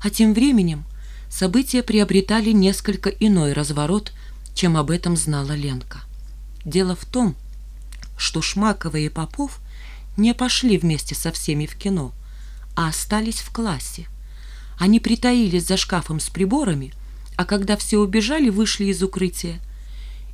А тем временем события приобретали несколько иной разворот, чем об этом знала Ленка. Дело в том, что Шмакова и Попов не пошли вместе со всеми в кино, а остались в классе. Они притаились за шкафом с приборами, а когда все убежали, вышли из укрытия.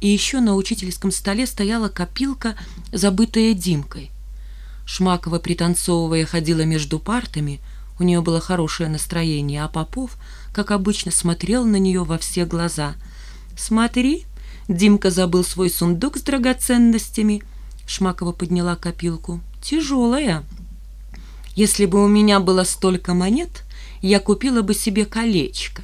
И еще на учительском столе стояла копилка, забытая Димкой. Шмакова, пританцовывая, ходила между партами, у нее было хорошее настроение, а Попов, как обычно, смотрел на нее во все глаза. «Смотри, Димка забыл свой сундук с драгоценностями». Шмакова подняла копилку. «Тяжелая. Если бы у меня было столько монет, я купила бы себе колечко».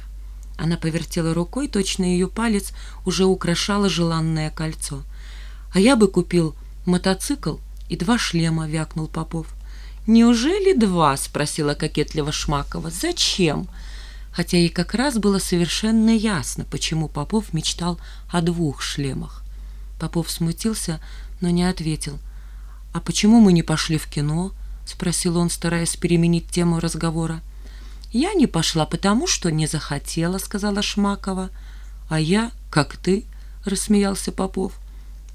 Она повертела рукой, точно ее палец уже украшало желанное кольцо. «А я бы купил мотоцикл и два шлема», — вякнул Попов. «Неужели два?» — спросила кокетливо Шмакова. «Зачем?» Хотя ей как раз было совершенно ясно, почему Попов мечтал о двух шлемах. Попов смутился, но не ответил. «А почему мы не пошли в кино?» — спросил он, стараясь переменить тему разговора. «Я не пошла, потому что не захотела», — сказала Шмакова. «А я, как ты», — рассмеялся Попов.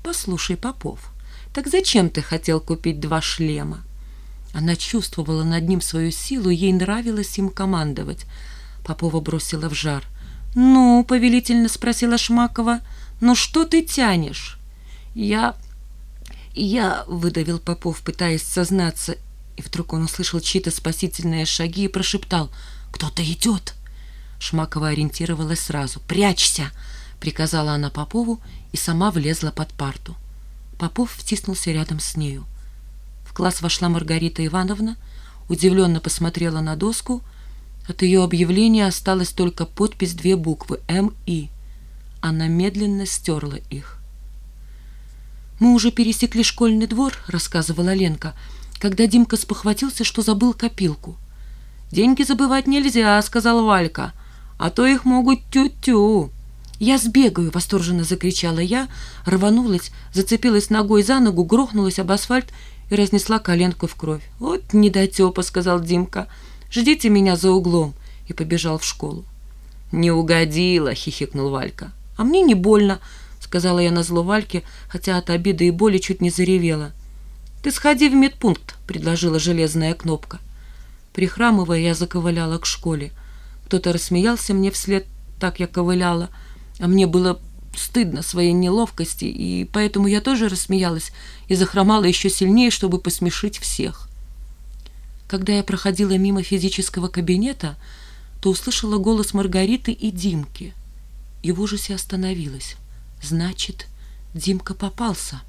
«Послушай, Попов, так зачем ты хотел купить два шлема?» Она чувствовала над ним свою силу, ей нравилось им командовать. Попова бросила в жар. «Ну, — повелительно спросила Шмакова, — ну что ты тянешь?» «Я... я...» — выдавил Попов, пытаясь сознаться, и вдруг он услышал чьи-то спасительные шаги и прошептал «Кто-то идет!» Шмакова ориентировалась сразу. «Прячься!» — приказала она Попову и сама влезла под парту. Попов втиснулся рядом с нею класс вошла Маргарита Ивановна, удивленно посмотрела на доску. От ее объявления осталась только подпись две буквы «М» и. Она медленно стерла их. «Мы уже пересекли школьный двор», — рассказывала Ленка, когда Димка спохватился, что забыл копилку. «Деньги забывать нельзя», — сказала Валька, — «а то их могут тю-тю». «Я сбегаю!» — восторженно закричала я, рванулась, зацепилась ногой за ногу, грохнулась об асфальт и разнесла коленку в кровь. «Вот недотепа», — сказал Димка, — «ждите меня за углом», и побежал в школу. «Не угодила», — хихикнул Валька. «А мне не больно», — сказала я на зло Вальке, хотя от обиды и боли чуть не заревела. «Ты сходи в медпункт», — предложила железная кнопка. Прихрамывая, я заковыляла к школе. Кто-то рассмеялся мне вслед, так я ковыляла, а мне было стыдно своей неловкости, и поэтому я тоже рассмеялась и захромала еще сильнее, чтобы посмешить всех. Когда я проходила мимо физического кабинета, то услышала голос Маргариты и Димки, и в ужасе остановилась. Значит, Димка попался.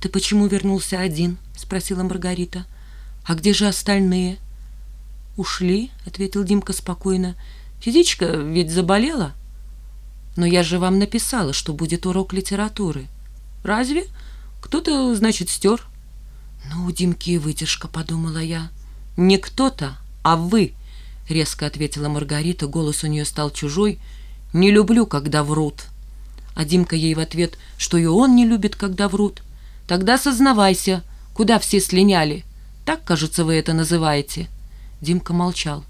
«Ты почему вернулся один?» — спросила Маргарита. «А где же остальные?» «Ушли», — ответил Димка спокойно. «Физичка ведь заболела». Но я же вам написала, что будет урок литературы. Разве? Кто-то, значит, стер. Ну, у Димки выдержка, подумала я. Не кто-то, а вы, резко ответила Маргарита, голос у нее стал чужой. Не люблю, когда врут. А Димка ей в ответ, что и он не любит, когда врут. Тогда сознавайся, куда все слиняли. Так, кажется, вы это называете. Димка молчал.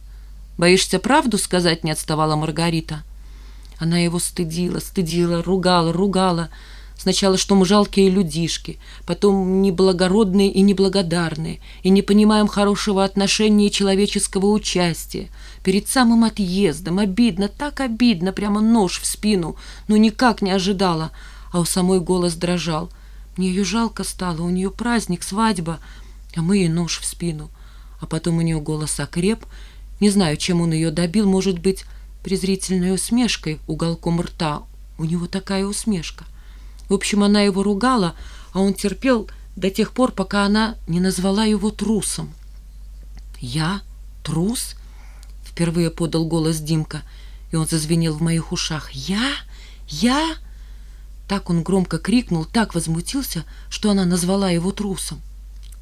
«Боишься правду сказать?» — не отставала Маргарита. Она его стыдила, стыдила, ругала, ругала. Сначала, что мы жалкие людишки, потом неблагородные и неблагодарные, и не понимаем хорошего отношения и человеческого участия. Перед самым отъездом обидно, так обидно, прямо нож в спину, но никак не ожидала, а у самой голос дрожал. Мне ее жалко стало, у нее праздник, свадьба, а мы ей нож в спину. А потом у нее голос окреп, не знаю, чем он ее добил, может быть, презрительной усмешкой уголком рта. У него такая усмешка. В общем, она его ругала, а он терпел до тех пор, пока она не назвала его трусом. «Я? Трус?» — впервые подал голос Димка, и он зазвенел в моих ушах. «Я? Я?» Так он громко крикнул, так возмутился, что она назвала его трусом.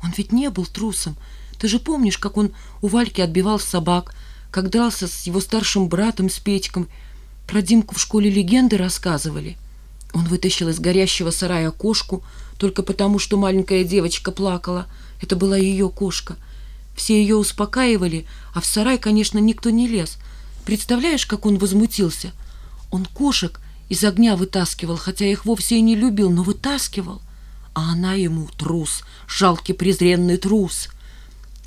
Он ведь не был трусом. Ты же помнишь, как он у Вальки отбивал собак, как дрался с его старшим братом, с Петьком. Про Димку в школе легенды рассказывали. Он вытащил из горящего сарая кошку, только потому, что маленькая девочка плакала. Это была ее кошка. Все ее успокаивали, а в сарай, конечно, никто не лез. Представляешь, как он возмутился? Он кошек из огня вытаскивал, хотя их вовсе и не любил, но вытаскивал. А она ему трус, жалкий презренный трус.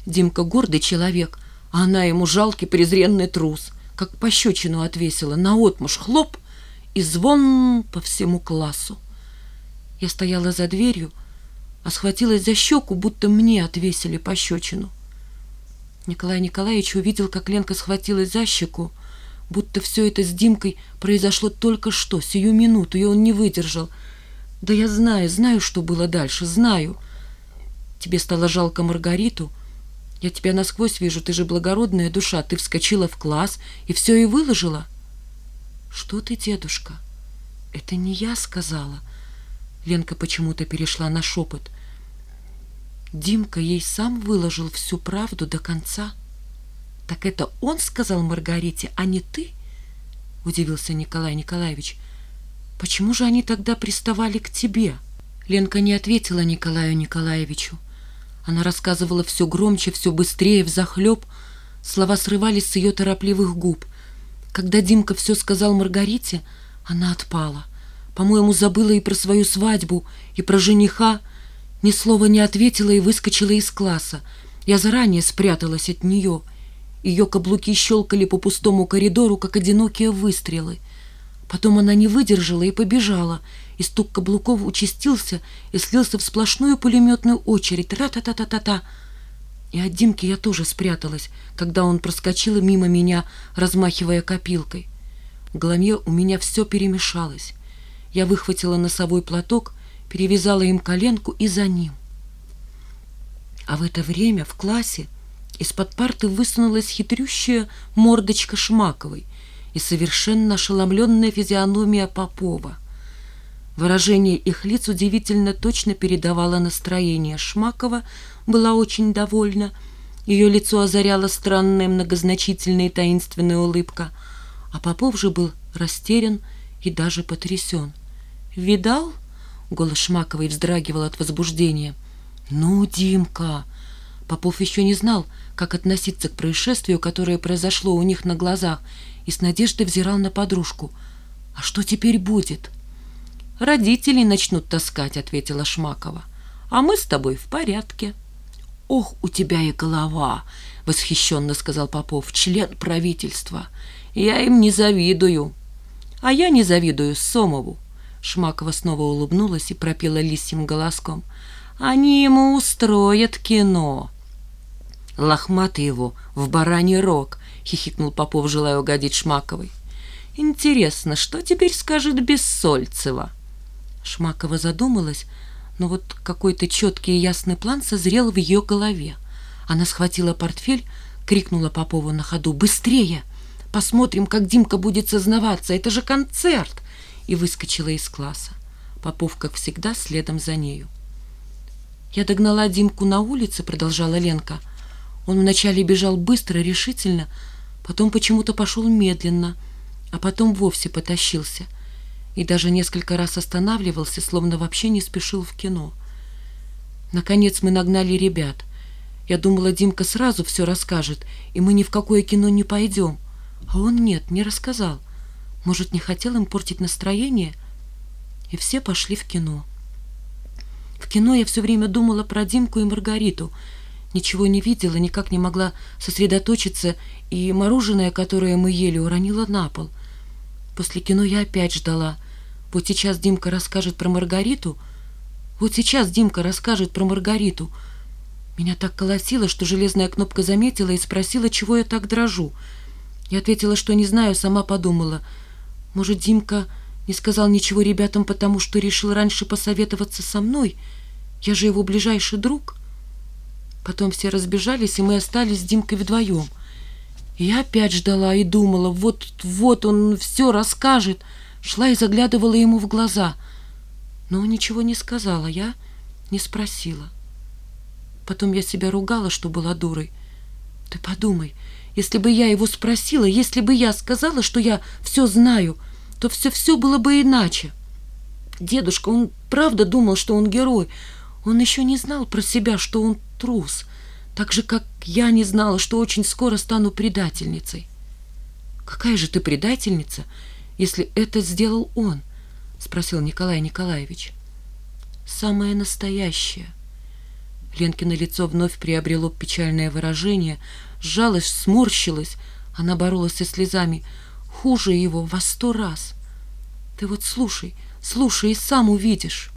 Димка гордый человек, а она ему жалкий презренный трус. Как пощечину отвесила, наотмашь хлоп и звон по всему классу. Я стояла за дверью, а схватилась за щеку, будто мне отвесили пощечину. Николай Николаевич увидел, как Ленка схватилась за щеку, будто все это с Димкой произошло только что, сию минуту, и он не выдержал. Да я знаю, знаю, что было дальше, знаю. Тебе стало жалко Маргариту? Я тебя насквозь вижу, ты же благородная душа. Ты вскочила в класс и все и выложила. Что ты, дедушка? Это не я сказала. Ленка почему-то перешла на шепот. Димка ей сам выложил всю правду до конца. «Так это он сказал Маргарите, а не ты?» — удивился Николай Николаевич. «Почему же они тогда приставали к тебе?» Ленка не ответила Николаю Николаевичу. Она рассказывала все громче, все быстрее, взахлеб. Слова срывались с ее торопливых губ. Когда Димка все сказал Маргарите, она отпала. По-моему, забыла и про свою свадьбу, и про жениха. Ни слова не ответила и выскочила из класса. Я заранее спряталась от нее — ее каблуки щелкали по пустому коридору, как одинокие выстрелы. Потом она не выдержала и побежала, и стук каблуков участился и слился в сплошную пулеметную очередь. Ра-та-та-та-та-та. И от Димки я тоже спряталась, когда он проскочил мимо меня, размахивая копилкой. В голове у меня все перемешалось. Я выхватила носовой платок, перевязала им коленку и за ним. А в это время в классе из-под парты высунулась хитрющая мордочка Шмаковой и совершенно ошеломленная физиономия Попова. Выражение их лиц удивительно точно передавало настроение. Шмакова была очень довольна. Ее лицо озаряла странная многозначительная и таинственная улыбка. А Попов же был растерян и даже потрясен. «Видал?» — голос Шмаковой вздрагивал от возбуждения. «Ну, Димка!» Попов еще не знал, как относиться к происшествию, которое произошло у них на глазах, и с надеждой взирал на подружку. «А что теперь будет?» «Родители начнут таскать», — ответила Шмакова. «А мы с тобой в порядке». «Ох, у тебя и голова!» — восхищенно сказал Попов. «Член правительства. Я им не завидую». «А я не завидую Сомову». Шмакова снова улыбнулась и пропела лисьим голоском. «Они ему устроят кино». Лохматый его в бараний рог, хихикнул Попов, желая угодить Шмаковой. Интересно, что теперь скажет Бессольцева? Шмакова задумалась, но вот какой-то четкий и ясный план созрел в ее голове. Она схватила портфель, крикнула Попову на ходу «Быстрее! Посмотрим, как Димка будет сознаваться! Это же концерт!» и выскочила из класса. Попов, как всегда, следом за нею. «Я догнала Димку на улице», — продолжала Ленка, — он вначале бежал быстро, решительно, потом почему-то пошел медленно, а потом вовсе потащился и даже несколько раз останавливался, словно вообще не спешил в кино. Наконец мы нагнали ребят. Я думала, Димка сразу все расскажет, и мы ни в какое кино не пойдем. А он нет, не рассказал. Может, не хотел им портить настроение? И все пошли в кино. В кино я все время думала про Димку и Маргариту — ничего не видела, никак не могла сосредоточиться, и мороженое, которое мы ели, уронила на пол. После кино я опять ждала. Вот сейчас Димка расскажет про Маргариту. Вот сейчас Димка расскажет про Маргариту. Меня так колотило, что железная кнопка заметила и спросила, чего я так дрожу. Я ответила, что не знаю, сама подумала. Может, Димка не сказал ничего ребятам, потому что решил раньше посоветоваться со мной? Я же его ближайший друг». Потом все разбежались, и мы остались с Димкой вдвоем. Я опять ждала и думала, вот-вот он все расскажет. Шла и заглядывала ему в глаза. Но он ничего не сказала, я не спросила. Потом я себя ругала, что была дурой. Ты подумай, если бы я его спросила, если бы я сказала, что я все знаю, то все-все было бы иначе. Дедушка, он правда думал, что он герой, он еще не знал про себя, что он трус. так же, как я не знала, что очень скоро стану предательницей. «Какая же ты предательница, если это сделал он?» — спросил Николай Николаевич. «Самое настоящее». Ленкино лицо вновь приобрело печальное выражение, сжалось, сморщилось. Она боролась со слезами. Хуже его во сто раз. «Ты вот слушай, слушай, и сам увидишь».